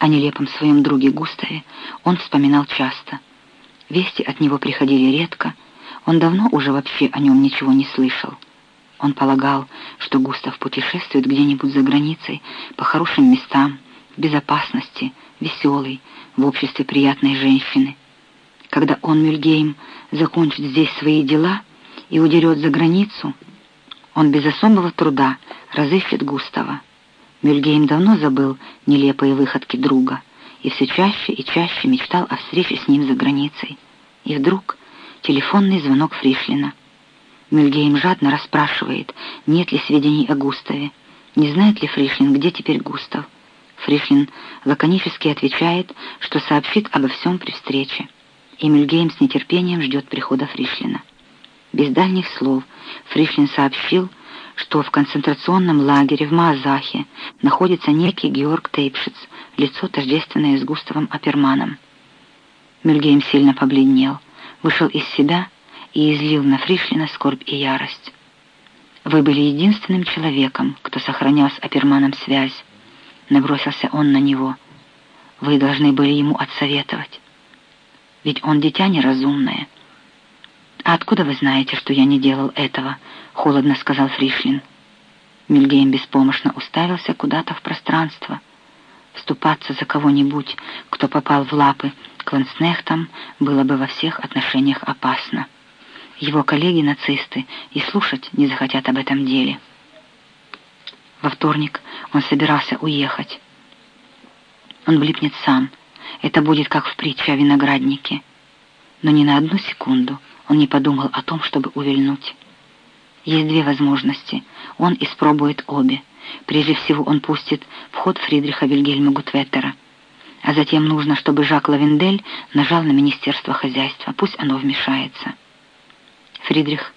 О нелепом своем друге Густаве он вспоминал часто. Вести от него приходили редко, он давно уже вообще о нем ничего не слышал. Он полагал, что Густав путешествует где-нибудь за границей, по хорошим местам, в безопасности, веселый, в обществе приятной женщины. Когда он, Мюльгейм, закончит здесь свои дела и удерет за границу, он без особого труда разыщет Густава. Мюльгейм давно забыл нелепые выходки друга и все чаще и чаще мечтал о встрече с ним за границей. И вдруг телефонный звонок Фришлина. Мюльгейм жадно расспрашивает, нет ли сведений о Густаве, не знает ли Фришлин, где теперь Густав. Фришлин лаконически отвечает, что сообщит обо всем при встрече. И Мюльгейм с нетерпением ждет прихода Фришлина. Без дальних слов Фришлин сообщил, что в концентрационном лагере в Маазахе находится некий Георг Тейпшиц, лицо тождественное с Густавом Аперманом. Мюльгейм сильно побледнел, вышел из себя и излил на Фришлина скорбь и ярость. «Вы были единственным человеком, кто сохранял с Аперманом связь», — набросился он на него. «Вы должны были ему отсоветовать. Ведь он дитя неразумное». «А откуда вы знаете, что я не делал этого?» — холодно сказал Фришлин. Мильгейм беспомощно уставился куда-то в пространство. Вступаться за кого-нибудь, кто попал в лапы к ланснехтам, было бы во всех отношениях опасно. Его коллеги-нацисты и слушать не захотят об этом деле. Во вторник он собирался уехать. Он влипнет сам. Это будет как в притче о винограднике. Но ни на одну секунду он не подумал о том, чтобы увильнуть. Есть две возможности. Он испробует обе. Прежде всего он пустит в ход Фридриха Вильгельма Гутветтера. А затем нужно, чтобы Жак Лавендель нажал на Министерство хозяйства. Пусть оно вмешается. Фридрих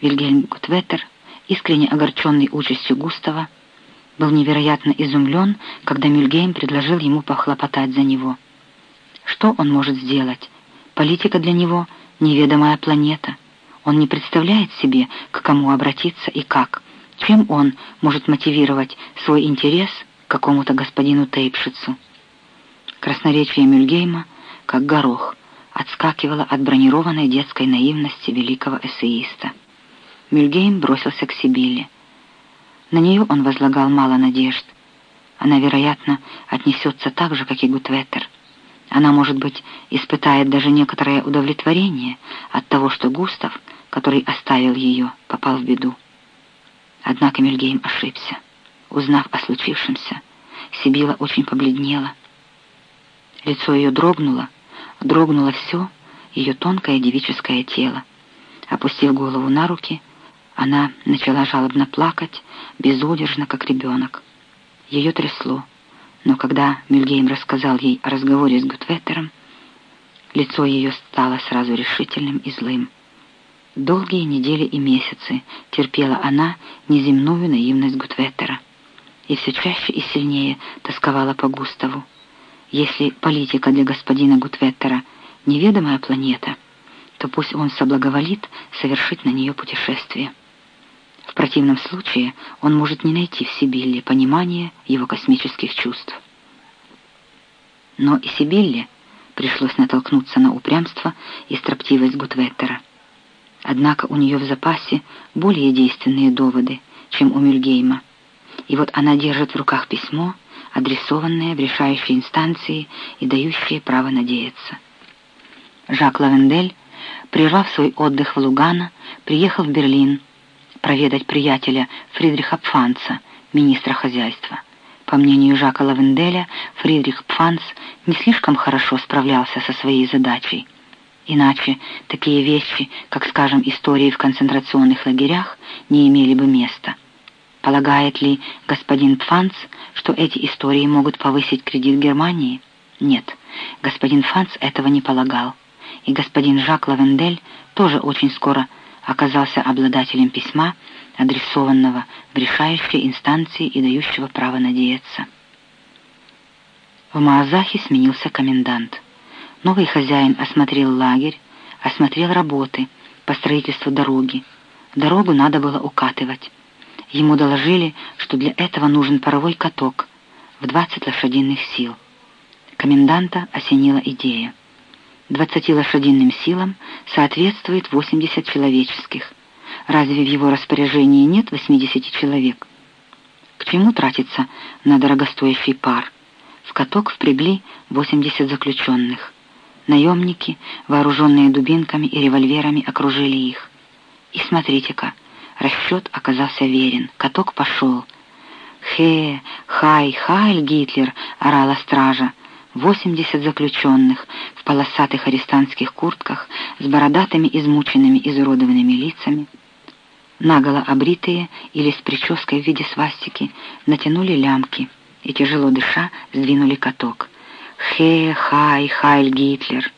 Вильгельм Гутветтер, искренне огорченный участью Густава, был невероятно изумлен, когда Мюльгейм предложил ему похлопотать за него. Что он может сделать? Политика для него — неведомая планета. Он не представляет себе, к кому обратиться и как. Чем он может мотивировать свой интерес к какому-то господину Тейпшицу? Красноречие Мюльгейма, как горох, отскакивало от бронированной детской наивности великого эссеиста. Мюльгейм бросился к Сибилле. На нее он возлагал мало надежд. Она, вероятно, отнесется так же, как и Гутветтер. Она, может быть, испытает даже некоторое удовлетворение от того, что Густав, который оставил ее, попал в беду. Однако Мельгейм ошибся. Узнав о случившемся, Сибила очень побледнела. Лицо ее дрогнуло, дрогнуло все ее тонкое девическое тело. Опустив голову на руки, она начала жалобно плакать, безудержно, как ребенок. Ее трясло. Но когда Мюльгейм рассказал ей о разговоре с Гутветтером, лицо ее стало сразу решительным и злым. Долгие недели и месяцы терпела она неземную наивность Гутветтера и все чаще и сильнее тосковала по Густаву. Если политика для господина Гутветтера — неведомая планета, то пусть он соблаговолит совершить на нее путешествие. В противном случае он может не найти в Сибилле понимания его космических чувств. Но и Сибилле пришлось натолкнуться на упрямство и строптивость Гутветтера. Однако у нее в запасе более действенные доводы, чем у Мюльгейма. И вот она держит в руках письмо, адресованное в решающей инстанции и дающее право надеяться. Жак Лавендель, прервав свой отдых в Лугано, приехал в Берлин проведать приятеля Фридриха Пфанца, министра хозяйства. По мнению Жака Лавенделя, Фридрих Пфанц не слишком хорошо справлялся со своей задачей. Иначе такие вещи, как, скажем, истории в концентрационных лагерях, не имели бы места. Полагает ли господин Пфанц, что эти истории могут повысить кредит Германии? Нет, господин Пфанц этого не полагал. И господин Жак Лавендель тоже очень скоро оказался обладателем письма, адресованного в решающей инстанции и дающего право надеяться. В Маазахе сменился комендант. Новый хозяин осмотрел лагерь, осмотрел работы по строительству дороги. Дорогу надо было укатывать. Ему доложили, что для этого нужен паровой каток в 20 лошадиных сил. Коменданта осенила идея. Двадцати лошадиным силам соответствует 80 человеческих. Разве в его распоряжении нет 80 человек? К чему тратиться на дорогостоящий пар? В каток впрягли 80 заключенных. Наемники, вооруженные дубинками и револьверами, окружили их. И смотрите-ка, расчет оказался верен. Каток пошел. «Хе, хай, хайль, Гитлер!» — орала стража. Восемьдесят заключенных в полосатых арестантских куртках с бородатыми, измученными, изуродованными лицами, наголо обритые или с прической в виде свастики, натянули лямки и, тяжело дыша, сдвинули каток. «Хе, хай, хайль, Гитлер!»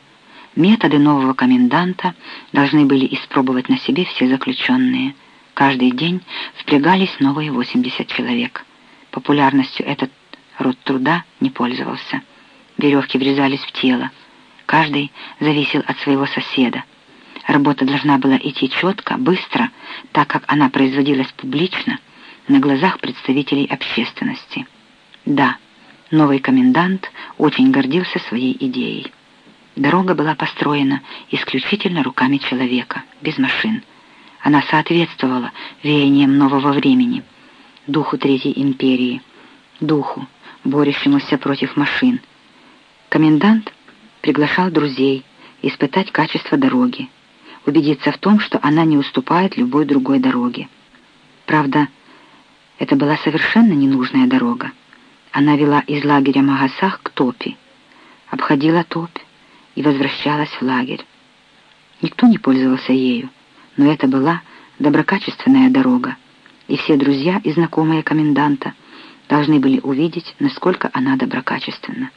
Методы нового коменданта должны были испробовать на себе все заключенные. Каждый день впрягались новые 80 человек. Популярностью этот род труда не пользовался. Веревки врезались в тело. Каждый зависел от своего соседа. Работа должна была идти четко, быстро, так как она производилась публично, на глазах представителей общественности. Да, новый комендант очень гордился своей идеей. Дорога была построена исключительно руками человека, без машин. Она соответствовала веяниям нового времени, духу Третьей империи, духу, борющемуся против машин. Комендант приглашал друзей испытать качество дороги, убедиться в том, что она не уступает любой другой дороге. Правда, это была совершенно ненужная дорога. Она вела из лагеря Магасах к топи, обходила топь, и возвращалась в лагерь. Никто не пользовался ею, но это была доброкачественная дорога, и все друзья и знакомые коменданта должны были увидеть, насколько она доброкачественна.